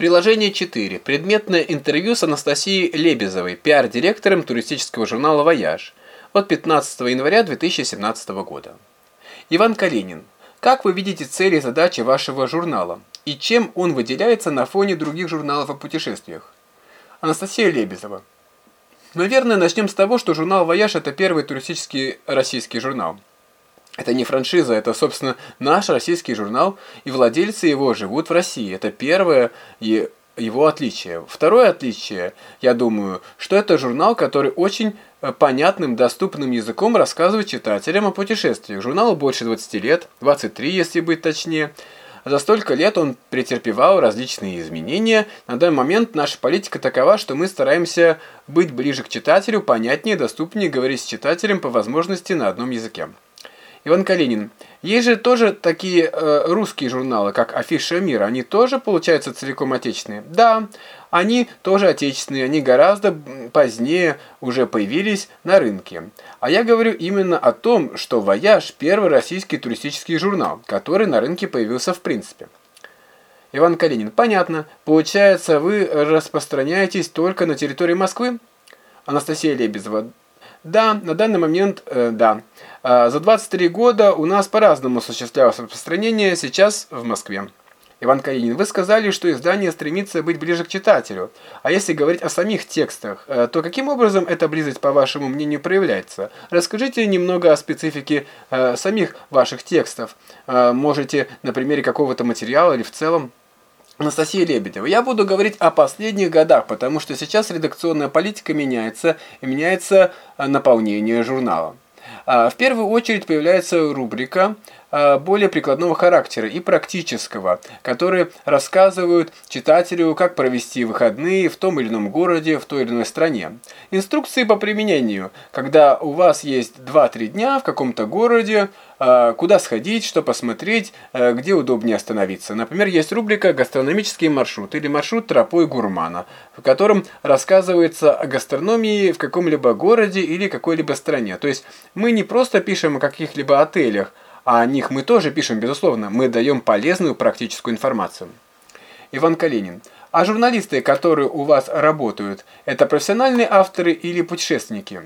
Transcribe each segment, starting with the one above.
Приложение 4. Предметное интервью с Анастасией Лебезовой, пиар-директором туристического журнала «Вояж» от 15 января 2017 года. Иван Калинин. Как вы видите цели и задачи вашего журнала? И чем он выделяется на фоне других журналов о путешествиях? Анастасия Лебезова. Наверное, начнем с того, что журнал «Вояж» – это первый туристический российский журнал. Это не франшиза, это, собственно, наш российский журнал, и владельцы его живут в России. Это первое его отличие. Второе отличие, я думаю, что это журнал, который очень э, понятным, доступным языком рассказывает читателям о путешествиях. Журналу больше 20 лет, 23, если быть точнее. За столько лет он претерпевал различные изменения. На данный момент наша политика такова, что мы стараемся быть ближе к читателю, понятнее, доступнее, говорить с читателем по возможности на одном языке. Иван Калинин. Есть же тоже такие э, русские журналы, как «Афиша мира». Они тоже, получаются, целиком отечественные? Да, они тоже отечественные. Они гораздо позднее уже появились на рынке. А я говорю именно о том, что «Вояж» – первый российский туристический журнал, который на рынке появился в принципе. Иван Калинин. Понятно. Получается, вы распространяетесь только на территории Москвы? Анастасия Лебезова. Да, на данный момент, э, да. А, за 23 года у нас по-разному осуществлялось распространение, сейчас в Москве. Иван Калинин, вы сказали, что издание стремится быть ближе к читателю. А если говорить о самих текстах, э, то каким образом эта близость, по вашему мнению, проявляется? Расскажите немного о специфике э, самих ваших текстов. Э, можете на примере какого-то материала или в целом? Анастасия Лебедева. Я буду говорить о последних годах, потому что сейчас редакционная политика меняется, и меняется э, наполнение журнала. А, в первую очередь появляется рубрика более прикладного характера и практического, которые рассказывают читателю, как провести выходные в том или ином городе, в той или иной стране. Инструкции по применению, когда у вас есть 2-3 дня в каком-то городе, а, куда сходить, что посмотреть, где удобнее остановиться. Например, есть рубрика «Гастрономический маршрут» или «Маршрут тропой гурмана», в котором рассказывается о гастрономии в каком-либо городе или какой-либо стране. То есть мы не просто пишем о каких-либо отелях, а о них мы тоже пишем, безусловно, мы даем полезную практическую информацию. Иван Калинин. А журналисты, которые у вас работают, это профессиональные авторы или путешественники?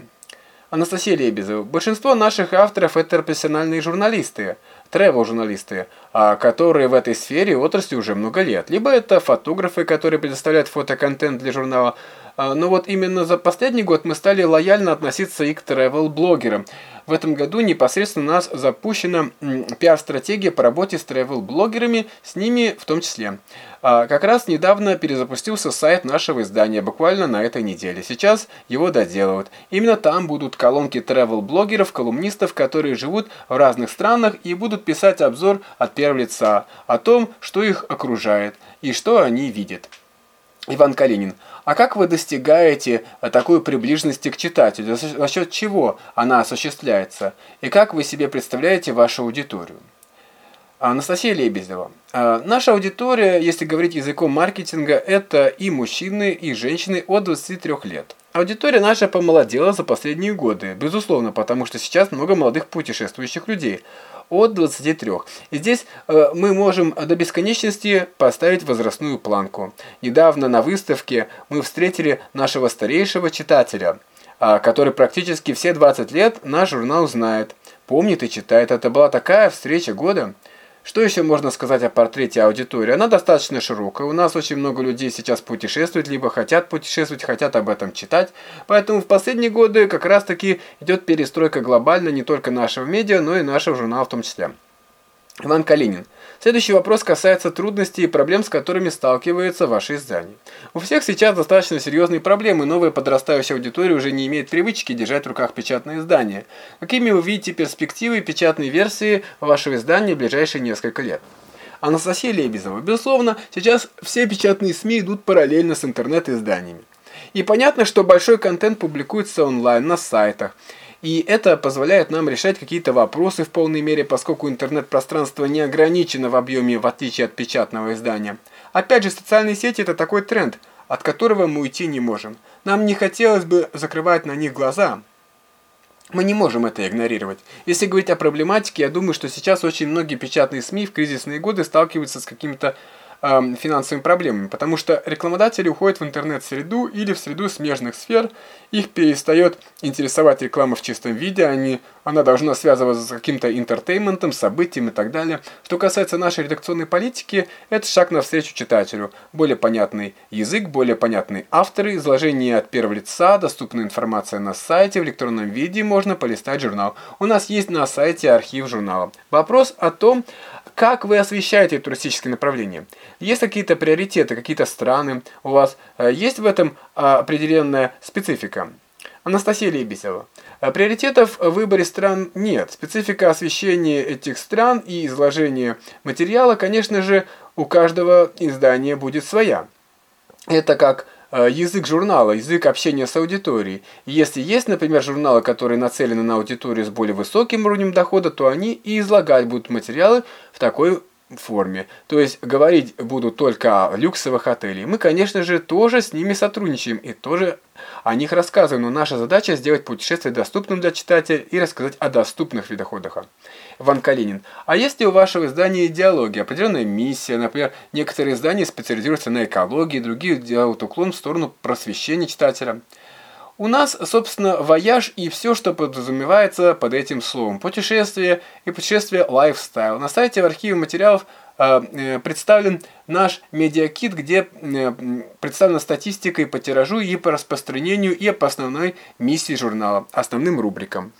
Анастасия Лебезова. Большинство наших авторов это профессиональные журналисты, тревел-журналисты, а которые в этой сфере отрасли уже много лет. Либо это фотографы, которые предоставляют фотоконтент для журнала. А, но вот именно за последний год мы стали лояльно относиться и к тревел-блогерам в этом году непосредственно у нас запущена пиар-стратегия по работе с travel-блогерами, с ними в том числе. А, как раз недавно перезапустился сайт нашего издания, буквально на этой неделе. Сейчас его доделывают. Именно там будут колонки travel-блогеров, колумнистов, которые живут в разных странах и будут писать обзор от первого лица о том, что их окружает и что они видят. Иван Калинин. А как вы достигаете э, такой приближенности к читателю? За счет чего она осуществляется? И как вы себе представляете вашу аудиторию? Анастасия Лебедева. А, наша аудитория, если говорить языком маркетинга, это и мужчины, и женщины от 23 лет. Аудитория наша помолодела за последние годы, безусловно, потому что сейчас много молодых путешествующих людей от 23. И здесь э, мы можем до бесконечности поставить возрастную планку. Недавно на выставке мы встретили нашего старейшего читателя, э, который практически все 20 лет наш журнал знает, помнит и читает. Это была такая встреча года. Что еще можно сказать о портрете аудитории? Она достаточно широкая. У нас очень много людей сейчас путешествуют, либо хотят путешествовать, хотят об этом читать. Поэтому в последние годы как раз таки идет перестройка глобально не только нашего медиа, но и нашего журнала в том числе. Иван Калинин. Следующий вопрос касается трудностей и проблем, с которыми сталкивается ваше издание. У всех сейчас достаточно серьезные проблемы, новая подрастающая аудитория уже не имеет привычки держать в руках печатное издание. Какими вы видите перспективы печатной версии вашего издания в ближайшие несколько лет? Анастасия Лебезова. Безусловно, сейчас все печатные СМИ идут параллельно с интернет-изданиями. И понятно, что большой контент публикуется онлайн на сайтах, и это позволяет нам решать какие-то вопросы в полной мере, поскольку интернет-пространство не ограничено в объеме, в отличие от печатного издания. Опять же, социальные сети – это такой тренд, от которого мы уйти не можем. Нам не хотелось бы закрывать на них глаза. Мы не можем это игнорировать. Если говорить о проблематике, я думаю, что сейчас очень многие печатные СМИ в кризисные годы сталкиваются с какими-то э, финансовыми проблемами, потому что рекламодатели уходят в интернет-среду или в среду смежных сфер, их перестает интересовать реклама в чистом виде, они, она должна связываться с каким-то интертейментом, событием и так далее. Что касается нашей редакционной политики, это шаг навстречу читателю. Более понятный язык, более понятные авторы, изложение от первого лица, доступная информация на сайте, в электронном виде можно полистать журнал. У нас есть на сайте архив журнала. Вопрос о том, как вы освещаете туристические направления? Есть какие-то приоритеты, какие-то страны у вас? Э, есть в этом а, определенная специфика? Анастасия Лебедева. Э, приоритетов в выборе стран нет. Специфика освещения этих стран и изложения материала, конечно же, у каждого издания будет своя. Это как язык журнала, язык общения с аудиторией. Если есть, например, журналы, которые нацелены на аудиторию с более высоким уровнем дохода, то они и излагать будут материалы в такой форме. То есть говорить будут только о люксовых отелях. Мы, конечно же, тоже с ними сотрудничаем и тоже о них рассказываем, но наша задача сделать путешествие доступным для читателя и рассказать о доступных видах отдыха. Иван Калинин. А есть ли у вашего издания идеология, определенная миссия? Например, некоторые издания специализируются на экологии, другие делают уклон в сторону просвещения читателя. У нас, собственно, вояж и все, что подразумевается под этим словом. Путешествие и путешествие lifestyle. На сайте в архиве материалов э, э, представлен наш медиакит, где э, представлена статистика и по тиражу, и по распространению, и по основной миссии журнала, основным рубрикам.